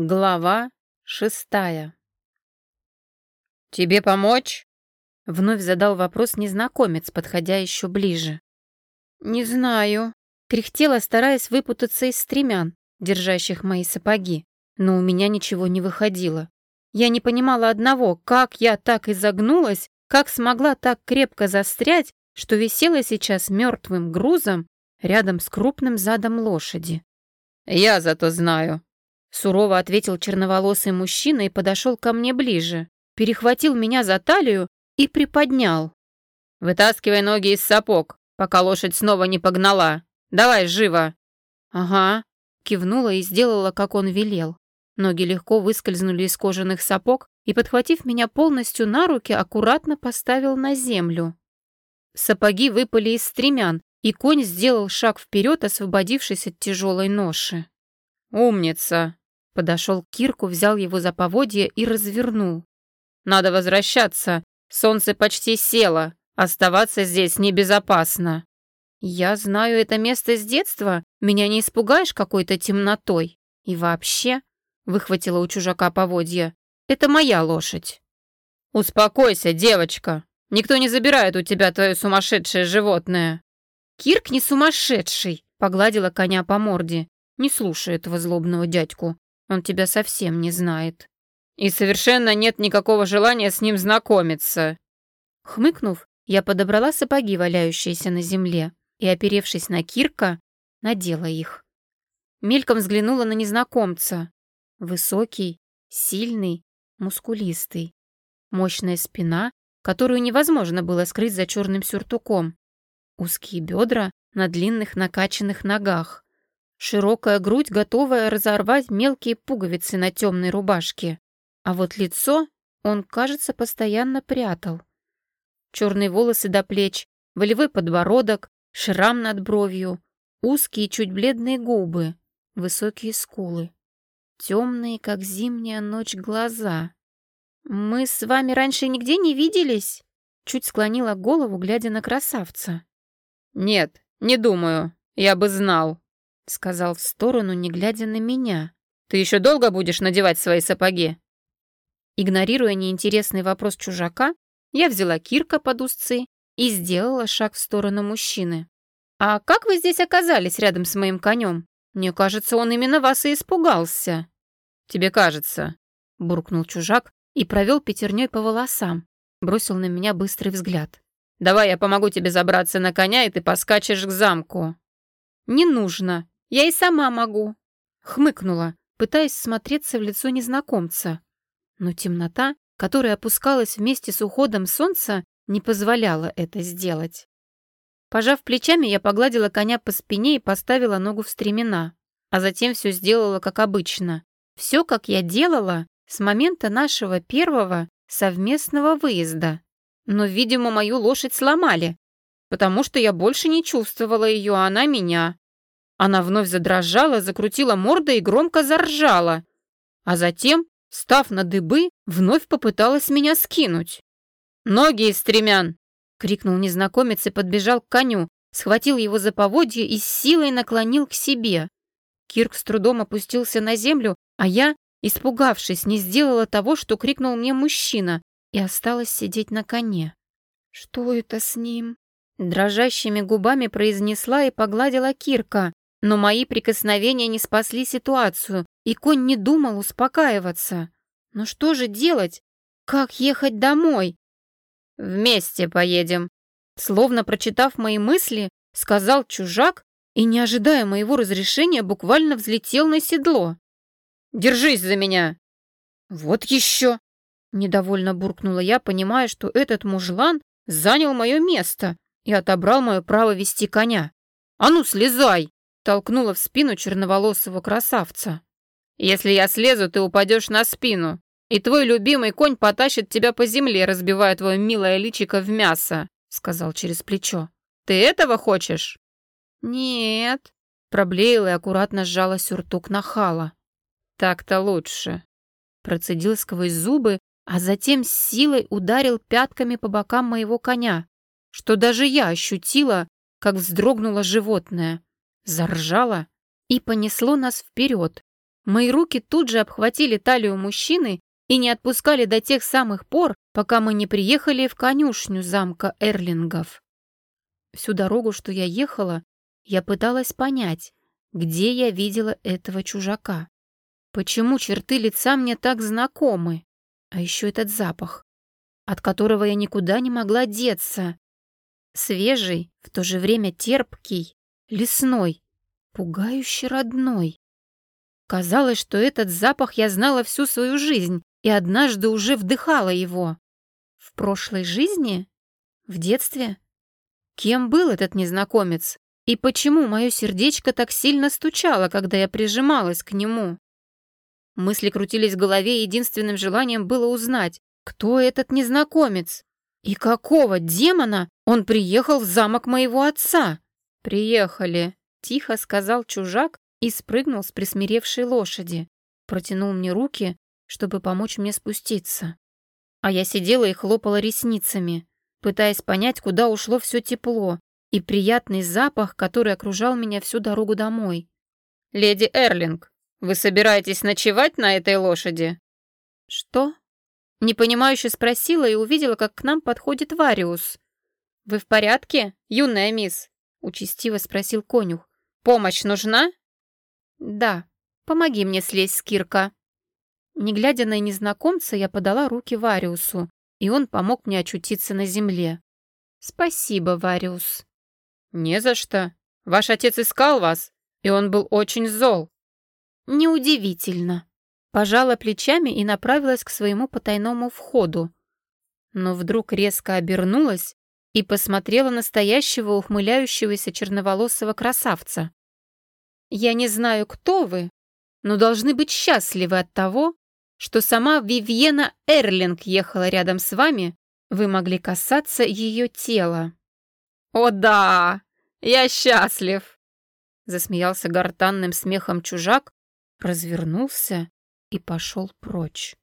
Глава шестая. «Тебе помочь?» — вновь задал вопрос незнакомец, подходя еще ближе. «Не знаю», — кряхтела, стараясь выпутаться из стремян, держащих мои сапоги, но у меня ничего не выходило. Я не понимала одного, как я так изогнулась, как смогла так крепко застрять, что висела сейчас мертвым грузом рядом с крупным задом лошади. «Я зато знаю», Сурово ответил черноволосый мужчина и подошел ко мне ближе, перехватил меня за талию и приподнял. «Вытаскивай ноги из сапог, пока лошадь снова не погнала. Давай, живо!» «Ага», кивнула и сделала, как он велел. Ноги легко выскользнули из кожаных сапог и, подхватив меня полностью на руки, аккуратно поставил на землю. Сапоги выпали из стремян, и конь сделал шаг вперед, освободившись от тяжелой ноши. «Умница!» Подошел к Кирку, взял его за поводья и развернул. «Надо возвращаться. Солнце почти село. Оставаться здесь небезопасно». «Я знаю это место с детства. Меня не испугаешь какой-то темнотой. И вообще...» — выхватила у чужака поводья. «Это моя лошадь». «Успокойся, девочка. Никто не забирает у тебя твое сумасшедшее животное». «Кирк не сумасшедший», — погладила коня по морде. «Не слушай этого злобного дядьку. Он тебя совсем не знает. И совершенно нет никакого желания с ним знакомиться. Хмыкнув, я подобрала сапоги, валяющиеся на земле, и, оперевшись на Кирка, надела их. Мельком взглянула на незнакомца. Высокий, сильный, мускулистый. Мощная спина, которую невозможно было скрыть за черным сюртуком. Узкие бедра на длинных накачанных ногах. Широкая грудь, готовая разорвать мелкие пуговицы на темной рубашке. А вот лицо он, кажется, постоянно прятал. Черные волосы до плеч, волевой подбородок, шрам над бровью, узкие, чуть бледные губы, высокие скулы. Темные, как зимняя ночь, глаза. «Мы с вами раньше нигде не виделись?» Чуть склонила голову, глядя на красавца. «Нет, не думаю. Я бы знал», сказал в сторону, не глядя на меня. «Ты еще долго будешь надевать свои сапоги?» Игнорируя неинтересный вопрос чужака, я взяла Кирка под узцы и сделала шаг в сторону мужчины. «А как вы здесь оказались рядом с моим конем? Мне кажется, он именно вас и испугался». «Тебе кажется», — буркнул чужак и провел пятерней по волосам, бросил на меня быстрый взгляд. «Давай я помогу тебе забраться на коня, и ты поскачешь к замку». «Не нужно. Я и сама могу!» Хмыкнула, пытаясь смотреться в лицо незнакомца. Но темнота, которая опускалась вместе с уходом солнца, не позволяла это сделать. Пожав плечами, я погладила коня по спине и поставила ногу в стремена, а затем все сделала как обычно. Все, как я делала с момента нашего первого совместного выезда. Но, видимо, мою лошадь сломали, потому что я больше не чувствовала ее, а она меня. Она вновь задрожала, закрутила мордой и громко заржала. А затем, став на дыбы, вновь попыталась меня скинуть. «Ноги из стремян!» — крикнул незнакомец и подбежал к коню, схватил его за поводье и с силой наклонил к себе. Кирк с трудом опустился на землю, а я, испугавшись, не сделала того, что крикнул мне мужчина, и осталась сидеть на коне. «Что это с ним?» Дрожащими губами произнесла и погладила Кирка, но мои прикосновения не спасли ситуацию, и конь не думал успокаиваться. Но что же делать? Как ехать домой? «Вместе поедем», словно прочитав мои мысли, сказал чужак и, не ожидая моего разрешения, буквально взлетел на седло. «Держись за меня!» «Вот еще!» Недовольно буркнула я, понимая, что этот мужлан занял мое место и отобрал мое право вести коня. «А ну, слезай!» Толкнула в спину черноволосого красавца. «Если я слезу, ты упадешь на спину, и твой любимый конь потащит тебя по земле, разбивая твое милое личико в мясо», сказал через плечо. «Ты этого хочешь?» «Нет», проблеяла и аккуратно сжала сюртук нахала. «Так-то лучше», процедил сквозь зубы, а затем с силой ударил пятками по бокам моего коня, что даже я ощутила, как вздрогнуло животное заржало и понесло нас вперед. Мои руки тут же обхватили талию мужчины и не отпускали до тех самых пор, пока мы не приехали в конюшню замка Эрлингов. Всю дорогу, что я ехала, я пыталась понять, где я видела этого чужака. Почему черты лица мне так знакомы? А еще этот запах, от которого я никуда не могла деться. Свежий, в то же время терпкий, лесной, пугающе родной. Казалось, что этот запах я знала всю свою жизнь и однажды уже вдыхала его. В прошлой жизни? В детстве? Кем был этот незнакомец? И почему мое сердечко так сильно стучало, когда я прижималась к нему? Мысли крутились в голове, и единственным желанием было узнать, кто этот незнакомец и какого демона он приехал в замок моего отца. «Приехали», — тихо сказал чужак и спрыгнул с присмиревшей лошади. Протянул мне руки, чтобы помочь мне спуститься. А я сидела и хлопала ресницами, пытаясь понять, куда ушло все тепло и приятный запах, который окружал меня всю дорогу домой. «Леди Эрлинг, вы собираетесь ночевать на этой лошади?» «Что?» Непонимающе спросила и увидела, как к нам подходит Вариус. «Вы в порядке, юная мисс?» — участиво спросил конюх. «Помощь нужна?» «Да, помоги мне слезть с Кирка». Не глядя на незнакомца, я подала руки Вариусу, и он помог мне очутиться на земле. «Спасибо, Вариус». «Не за что. Ваш отец искал вас, и он был очень зол». «Неудивительно». Пожала плечами и направилась к своему потайному входу. Но вдруг резко обернулась и посмотрела настоящего ухмыляющегося черноволосого красавца. «Я не знаю, кто вы, но должны быть счастливы от того, что сама Вивьена Эрлинг ехала рядом с вами, вы могли касаться ее тела». «О да, я счастлив!» Засмеялся гортанным смехом чужак, развернулся и пошел прочь.